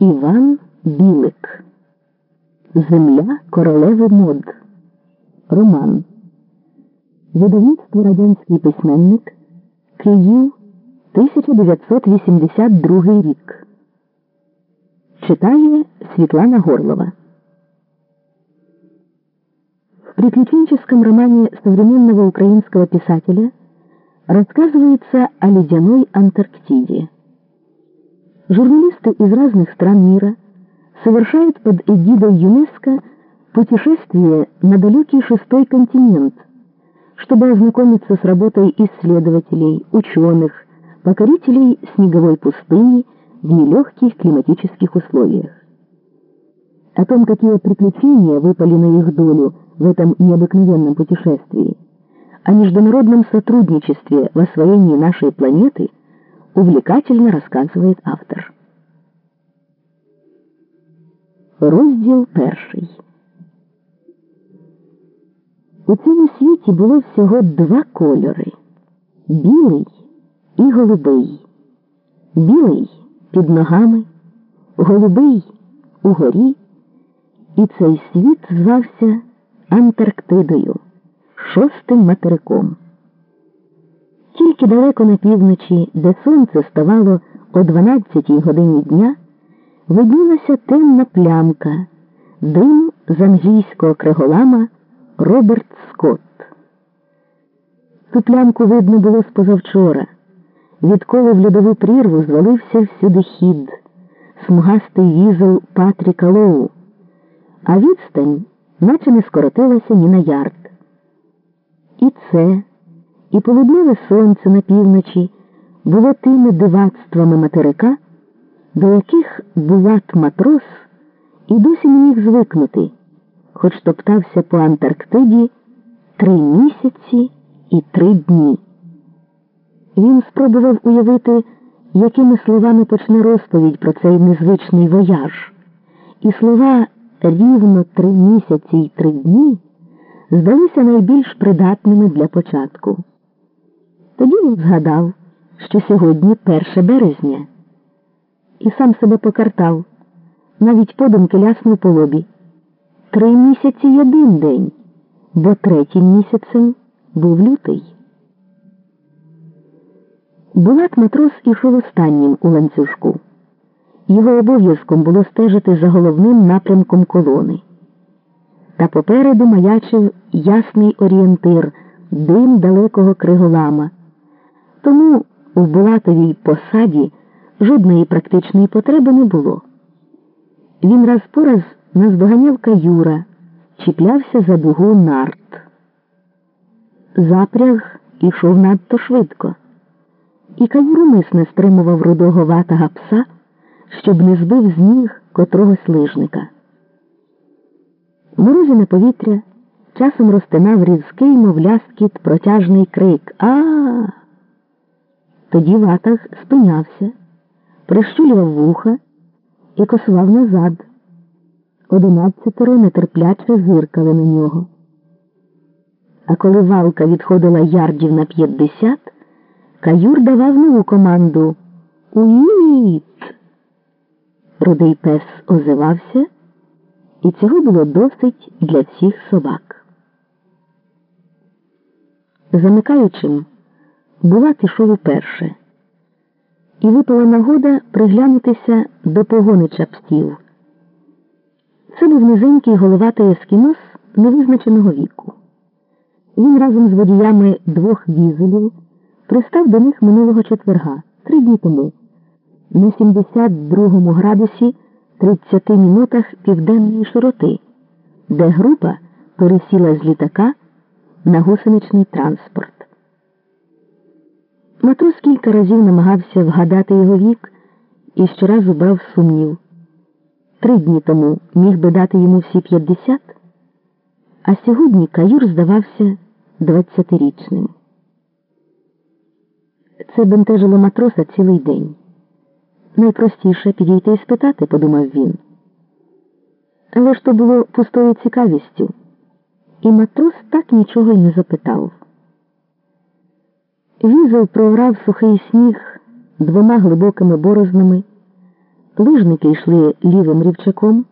Іван Білик Земля королеви мод. Роман. Видавництво радянський письменник Київ 1982 рік. Читає Светлана Горлова. В приключенческом романе современного украинского писателя рассказывается о ледяной Антарктиде. Журналисты из разных стран мира совершают под эгидой ЮНЕСКО путешествие на далекий шестой континент, чтобы ознакомиться с работой исследователей, ученых, покорителей снеговой пустыни в нелегких климатических условиях. О том, какие приключения выпали на их долю в этом необыкновенном путешествии, о международном сотрудничестве в освоении нашей планеты – увлекательно рассказывает автор. Розділ перший. У цьому світі було всього два кольори білий і голубий. Білий під ногами, голубий угорі, і цей світ звався Антарктидою, шостим материком. Тільки далеко на півночі, де сонце ставало о 12 годині дня, виднілася темна плямка, дим з англійського криголама Роберт Скотт. Цю плямку видно було з позавчора, відколи в льодову прірву звалився всюди хід, смугастий візел Патріка Лоу, а відстань наче не скоротилася ні на ярд. І це і полудневе сонце на півночі було тими дивацтвами материка, до яких булат матрос і досі не міг звикнути, хоч топтався по Антарктиді три місяці і три дні. Він спробував уявити, якими словами почне розповідь про цей незвичний вояж, і слова рівно три місяці і три дні здалися найбільш придатними для початку. Тоді він згадав, що сьогодні 1 березня, і сам себе покартав, навіть подумки ляснув по лобі. Три місяці й один день, бо третім місяцем був лютий. Булат матрос ішов останнім у ланцюжку. Його обов'язком було стежити за головним напрямком колони. Та попереду маячив ясний орієнтир, дим далекого криголама. Тому в Булатовій посаді жодної практичної потреби не було. Він раз по раз наздоганяв каюра, чіплявся за дугу нарт. Запряг ішов надто швидко, і каюр умисне стримував рудого ватага пса, щоб не збив з ніг котрогось лижника. Морозине повітря часом розтинав різкий, мов ляскіт, протяжний крик А. Тоді ватаг спинявся, прищулював вуха і косував назад. Одинадцятеро нетерпляче зиркали на нього. А коли валка відходила ярдів на п'ятдесят, каюр давав нову команду Уїт. Рудий пес озивався, і цього було досить для всіх собак. Замикаючим. Булат ішов уперше, і випала нагода приглянутися до погонича псів. Це був низенький головатий ескімос невизначеного віку. Він разом з водіями двох візелів пристав до них минулого четверга, три дні тому, на 72 градусі 30 минутах південної широти, де група пересіла з літака на гусеничний транспорт. Матрос кілька разів намагався вгадати його вік і щоразу брав сумнів. Три дні тому міг би дати йому всі п'ятдесят, а сьогодні каюр здавався двадцятирічним. Це бентежило матроса цілий день. Найпростіше підійти і спитати, подумав він. Але ж то було пустою цікавістю, і матрос так нічого й не запитав. Візел програв сухий сніг двома глибокими борознами, Лижники йшли лівим рівчаком.